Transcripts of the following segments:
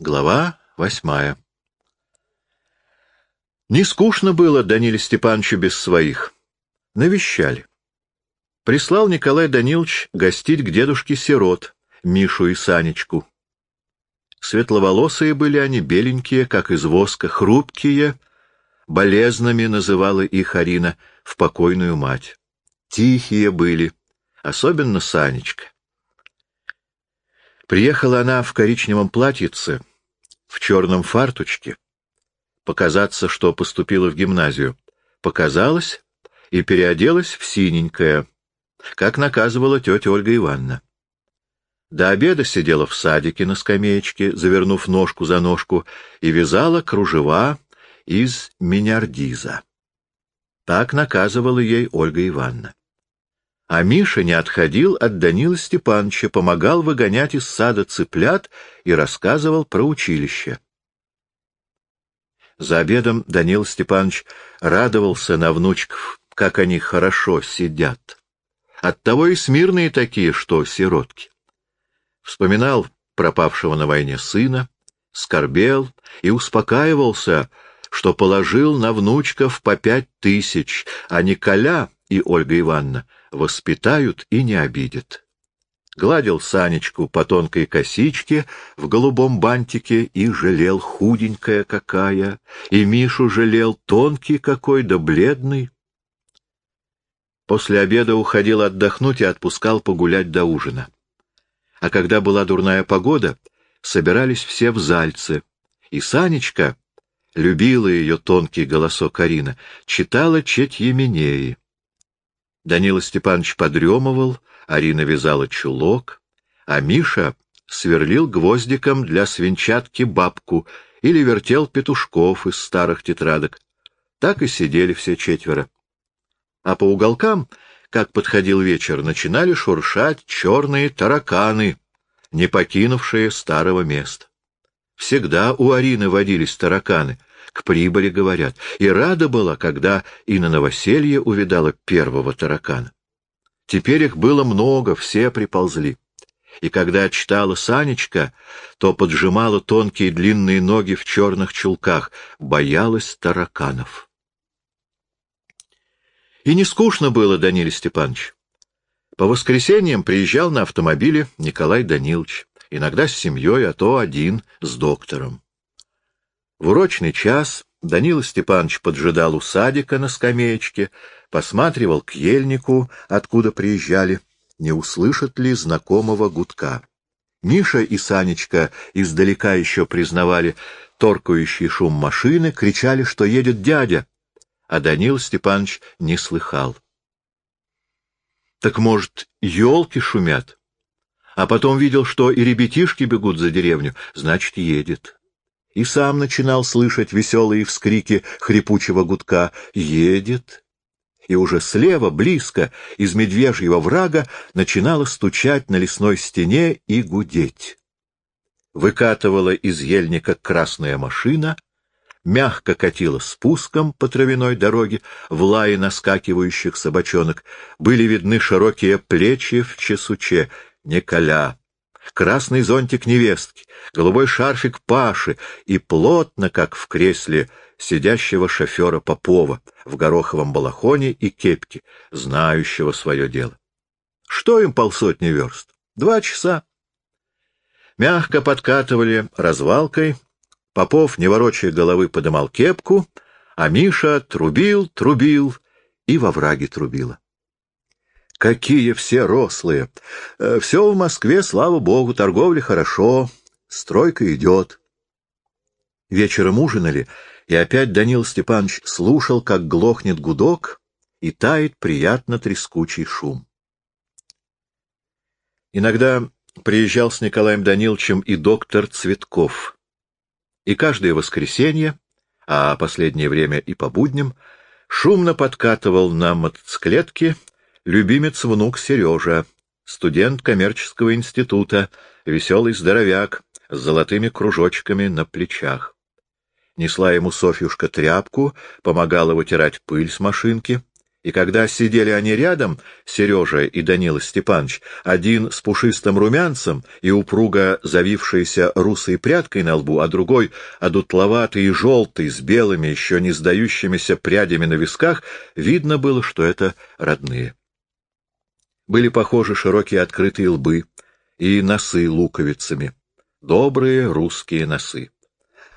Глава восьмая Не скучно было Даниле Степановичу без своих. Навещали. Прислал Николай Данилович гостить к дедушке сирот, Мишу и Санечку. Светловолосые были они, беленькие, как из воска, хрупкие, болезнами называла их Арина в покойную мать. Тихие были, особенно Санечка. Приехала она в коричневом платьице, в черном фартучке. Показаться, что поступила в гимназию. Показалась и переоделась в синенькое, как наказывала тетя Ольга Ивановна. До обеда сидела в садике на скамеечке, завернув ножку за ножку, и вязала кружева из минярдиза. Так наказывала ей Ольга Ивановна. А Миша не отходил от Данила Степановича, помогал выгонять из сада цыплят и рассказывал про училище. За обедом Данил Степанович радовался на внучков, как они хорошо сидят. Оттого и смирные такие, что сиротки. Вспоминал пропавшего на войне сына, скорбел и успокаивался, что положил на внучков по пять тысяч, а Николя и Ольга Ивановна воспитают и не обидят. Гладил Санечку по тонкой косичке в голубом бантике и жалел худенькая какая, и Мишу жалел тонкий какой да бледный. После обеда уходил отдохнуть и отпускал погулять до ужина. А когда была дурная погода, собирались все в Зальце, и Санечка, любила ее тонкий голосок Арина, читала четь Еменеи. Данила Степанович подремывал, Арина вязала чулок, а Миша сверлил гвоздиком для свинчатки бабку или вертел петушков из старых тетрадок. Так и сидели все четверо. А по уголкам, как подходил вечер, начинали шуршать черные тараканы, не покинувшие старого места. Всегда у Арины водились тараканы, к прибыли, говорят, и рада была, когда и на новоселье увидала первого таракана. Теперь их было много, все приползли. И когда читала Санечка, то поджимала тонкие длинные ноги в черных чулках, боялась тараканов. И не скучно было Даниле Степанович. По воскресеньям приезжал на автомобиле Николай Данилович, иногда с семьей, а то один, с доктором. В урочный час Данила Степанович поджидал у садика на скамеечке, посматривал к ельнику, откуда приезжали, не услышат ли знакомого гудка. Миша и Санечка издалека еще признавали торкающий шум машины, кричали, что едет дядя, а Данил Степанович не слыхал. Так, может, елки шумят? А потом видел, что и ребятишки бегут за деревню, значит, едет и сам начинал слышать веселые вскрики хрипучего гудка «Едет!» И уже слева, близко, из медвежьего врага начинала стучать на лесной стене и гудеть. Выкатывала из ельника красная машина, мягко катила спуском по травяной дороге в лае наскакивающих собачонок, были видны широкие плечи в чесуче, Николя, красный зонтик невестки, голубой шарфик Паши и плотно, как в кресле, сидящего шофера Попова в гороховом балахоне и кепке, знающего свое дело. Что им полсотни верст? Два часа. Мягко подкатывали развалкой, Попов, не ворочая головы, подымал кепку, а Миша трубил, трубил и во враге трубила. Какие все рослые! Э, все в Москве, слава богу, торговля хорошо, стройка идет. Вечером ужинали, и опять Данил Степанович слушал, как глохнет гудок, и тает приятно трескучий шум. Иногда приезжал с Николаем Даниловичем и доктор Цветков. И каждое воскресенье, а последнее время и по будням, шумно подкатывал на мотоциклетке любимец внук Сережа, студент коммерческого института, веселый здоровяк с золотыми кружочками на плечах. Несла ему Софьюшка тряпку, помогала вытирать пыль с машинки, И когда сидели они рядом, Сережа и Данила Степанович, один с пушистым румянцем и упруго завившейся русой прядкой на лбу, а другой одутловатый и желтый, с белыми, еще не сдающимися прядями на висках, видно было, что это родные. Были похожи широкие открытые лбы и носы луковицами. Добрые русские носы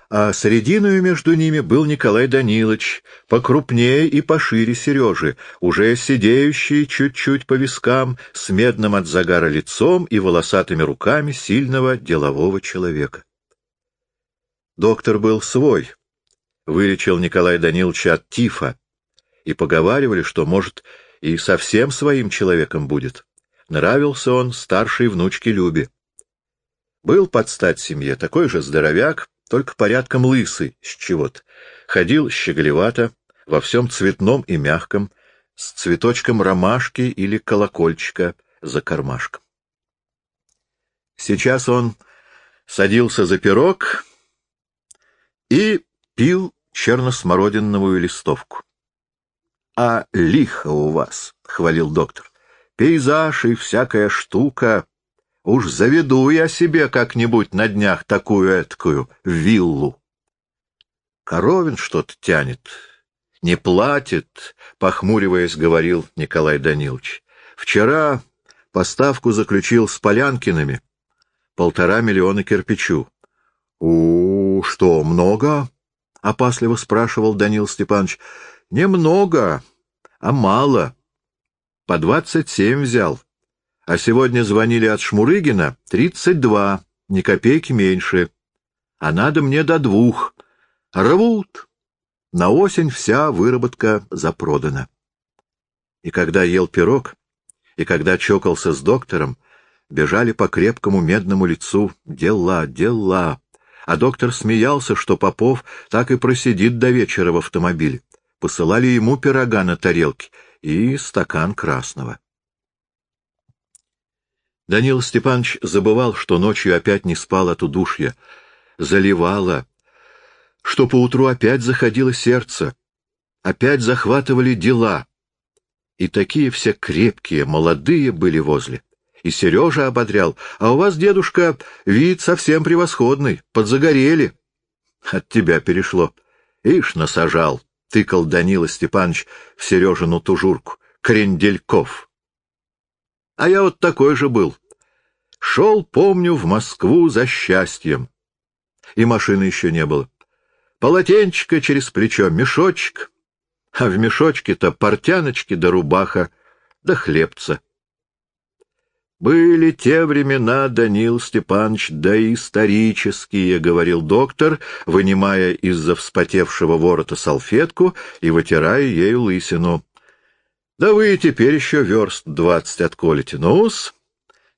а срединою между ними был Николай Данилович, покрупнее и пошире Сережи, уже сидеющий чуть-чуть по вискам, с медным от загара лицом и волосатыми руками сильного делового человека. Доктор был свой, вылечил Николай Данилович от тифа, и поговаривали, что, может, и совсем своим человеком будет. Нравился он старшей внучке Любе. Был под стать семье такой же здоровяк, только порядком лысый с чего-то. Ходил щеголевато, во всем цветном и мягком, с цветочком ромашки или колокольчика за кармашком. Сейчас он садился за пирог и пил черносмородиновую листовку. — А лихо у вас, — хвалил доктор, — пейзаж и всякая штука Уж заведу я себе как-нибудь на днях такую эткую виллу. Коровин что-то тянет, не платит, похмуриваясь, говорил Николай Данилович. Вчера поставку заключил с Полянкиными. Полтора миллиона кирпичу. — У, что, много? — опасливо спрашивал Данил Степанович. — Немного, а мало. По двадцать семь взял. А сегодня звонили от Шмурыгина — тридцать два, ни копейки меньше. А надо мне до двух. Рвут. На осень вся выработка запродана. И когда ел пирог, и когда чокался с доктором, бежали по крепкому медному лицу дела, дела. А доктор смеялся, что Попов так и просидит до вечера в автомобиле. Посылали ему пирога на тарелке и стакан красного. Данил Степанович забывал, что ночью опять не спал от удушья. Заливало, что поутру опять заходило сердце, опять захватывали дела. И такие все крепкие, молодые были возле. И Сережа ободрял. А у вас, дедушка, вид совсем превосходный, подзагорели. От тебя перешло. Ишь, насажал, тыкал Данила Степанович в Сережину тужурку. Крендельков. А я вот такой же был. Шел, помню, в Москву за счастьем. И машины еще не было. Полотенчика через плечо, мешочек. А в мешочке-то портяночки да рубаха, да хлебца. «Были те времена, Данил Степанович, да исторические», — говорил доктор, вынимая из-за вспотевшего ворота салфетку и вытирая ею лысину. Да вы теперь еще верст двадцать отколите. Ну-с,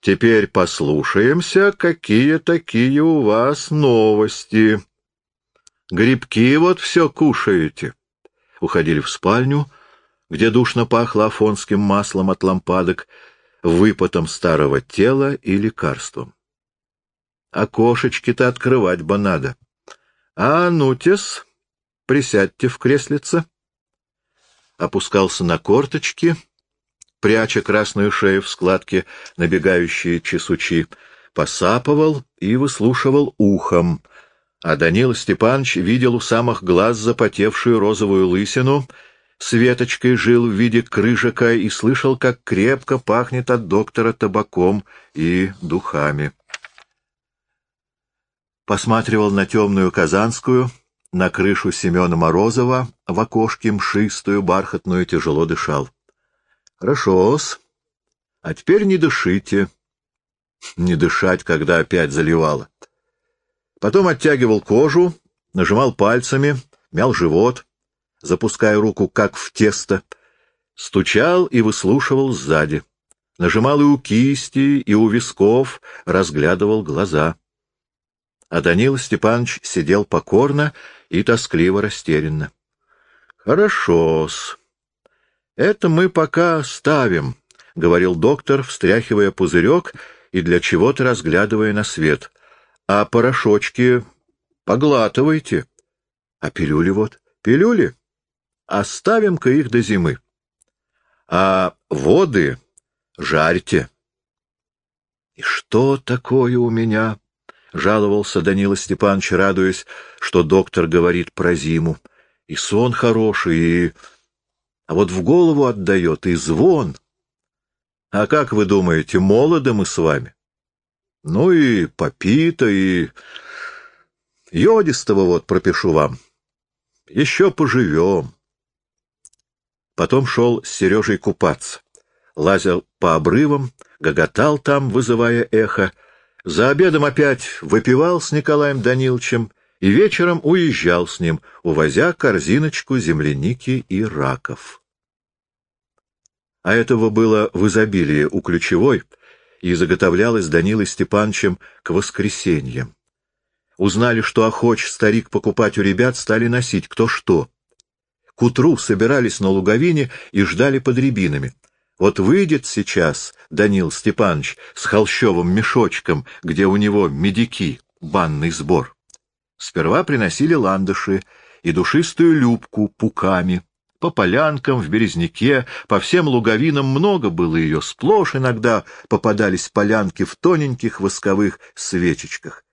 теперь послушаемся, какие такие у вас новости. Грибки вот все кушаете. Уходили в спальню, где душно пахло афонским маслом от лампадок, выпотом старого тела и лекарством. Окошечки-то открывать бы надо. А нутис, присядьте в креслице опускался на корточки, пряча красную шею в складке набегающие чесучи, посапывал и выслушивал ухом, а Данила Степанович видел у самых глаз запотевшую розовую лысину, Светочкой жил в виде крыжика и слышал, как крепко пахнет от доктора табаком и духами. Посматривал на темную Казанскую, на крышу Семена Морозова в окошке мшистую, бархатную, тяжело дышал. — Хорошо-с. А теперь не дышите. Не дышать, когда опять заливало. Потом оттягивал кожу, нажимал пальцами, мял живот, запуская руку как в тесто, стучал и выслушивал сзади. Нажимал и у кисти, и у висков, разглядывал глаза. А Данила Степанович сидел покорно и тоскливо растерянно. — Хорошо-с. Это мы пока ставим, — говорил доктор, встряхивая пузырек и для чего-то разглядывая на свет. — А порошочки поглатывайте. — А пилюли вот? Пилюли? Оставим-ка их до зимы. а воды жарьте. — И что такое у меня? — жаловался Данила Степанович, радуясь, что доктор говорит про зиму. — И сон хороший, и... А вот в голову отдает, и звон. А как вы думаете, молоды мы с вами? Ну и попито, и... Йодистого вот пропишу вам. Еще поживем. Потом шел с Сережей купаться. Лазил по обрывам, гоготал там, вызывая эхо. За обедом опять выпивал с Николаем Даниловичем и вечером уезжал с ним, увозя корзиночку земляники и раков. А этого было в изобилии у ключевой, и заготовлялось Данилой Степановичем к воскресеньям. Узнали, что охоч старик покупать у ребят, стали носить кто что. К утру собирались на луговине и ждали под рябинами. Вот выйдет сейчас Данил Степанович с холщовым мешочком, где у него медики, банный сбор. Сперва приносили ландыши и душистую любку пуками. По полянкам, в березняке, по всем луговинам много было ее, сплошь иногда попадались полянки в тоненьких восковых свечечках.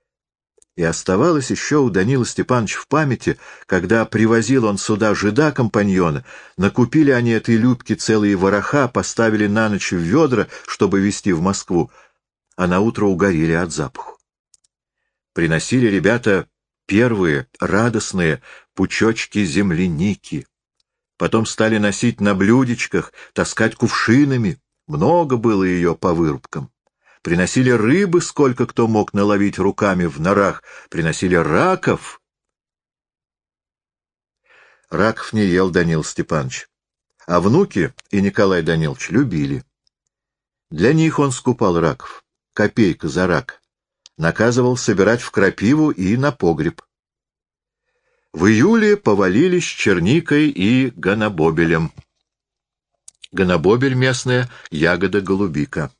И оставалось еще у Данила Степановича в памяти, когда привозил он сюда жида-компаньона, накупили они этой любки целые вороха, поставили на ночь в ведра, чтобы везти в Москву, а наутро угорели от запаху. Приносили ребята первые, радостные, пучочки земляники. Потом стали носить на блюдечках, таскать кувшинами. Много было ее по вырубкам. Приносили рыбы, сколько кто мог наловить руками в норах. Приносили раков. Раков не ел Данил Степанович. А внуки и Николай Данилович любили. Для них он скупал раков. Копейка за рак. Наказывал собирать в крапиву и на погреб. В июле повалились черникой и гонобобелем. Гонобобель местная, ягода голубика.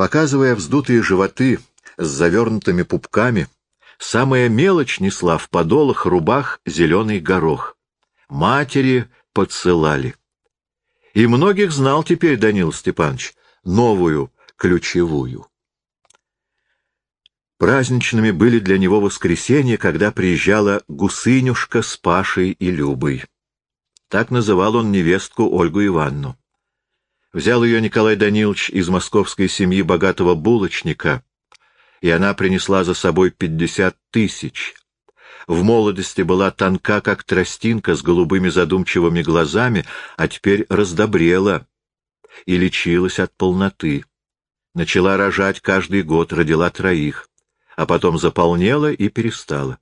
Показывая вздутые животы с завернутыми пупками, самая мелочь несла в подолах рубах зеленый горох. Матери подсылали. И многих знал теперь Данил Степанович, новую ключевую. Праздничными были для него воскресенья, когда приезжала Гусынюшка с Пашей и Любой. Так называл он невестку Ольгу Ивановну. Взял ее Николай Данилович из московской семьи богатого булочника, и она принесла за собой пятьдесят тысяч. В молодости была тонка, как тростинка, с голубыми задумчивыми глазами, а теперь раздобрела и лечилась от полноты. Начала рожать каждый год, родила троих, а потом заполнела и перестала.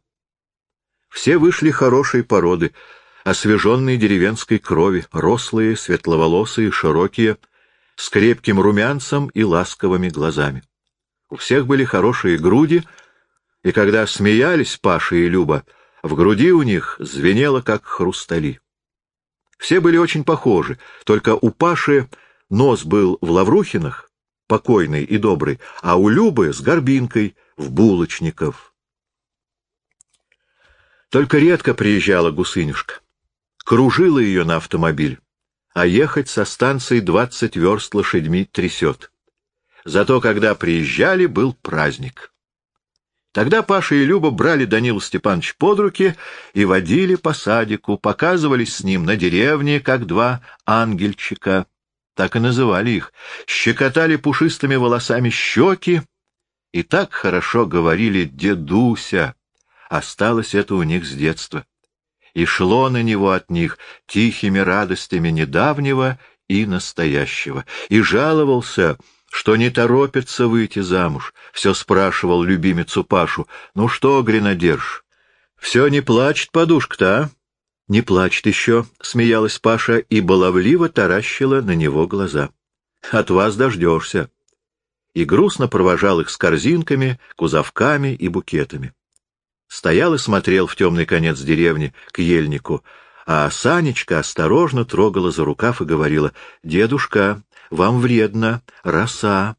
Все вышли хорошей породы — освеженные деревенской крови, рослые, светловолосые, широкие, с крепким румянцем и ласковыми глазами. У всех были хорошие груди, и когда смеялись Паша и Люба, в груди у них звенело, как хрустали. Все были очень похожи, только у Паши нос был в Лаврухинах, покойный и добрый, а у Любы с горбинкой в булочников. Только редко приезжала гусынюшка кружила ее на автомобиль, а ехать со станции двадцать верст лошадьми трясет. Зато когда приезжали, был праздник. Тогда Паша и Люба брали Данилу Степанович под руки и водили по садику, показывались с ним на деревне, как два ангельчика, так и называли их, щекотали пушистыми волосами щеки и так хорошо говорили «дедуся». Осталось это у них с детства и шло на него от них тихими радостями недавнего и настоящего, и жаловался, что не торопится выйти замуж, все спрашивал любимицу Пашу, «Ну что, гренадерш, все не плачет подушка-то, а?» «Не плачет еще», — смеялась Паша и баловливо таращила на него глаза. «От вас дождешься». И грустно провожал их с корзинками, кузовками и букетами стоял и смотрел в темный конец деревни, к ельнику, а Санечка осторожно трогала за рукав и говорила, «Дедушка, вам вредно, роса».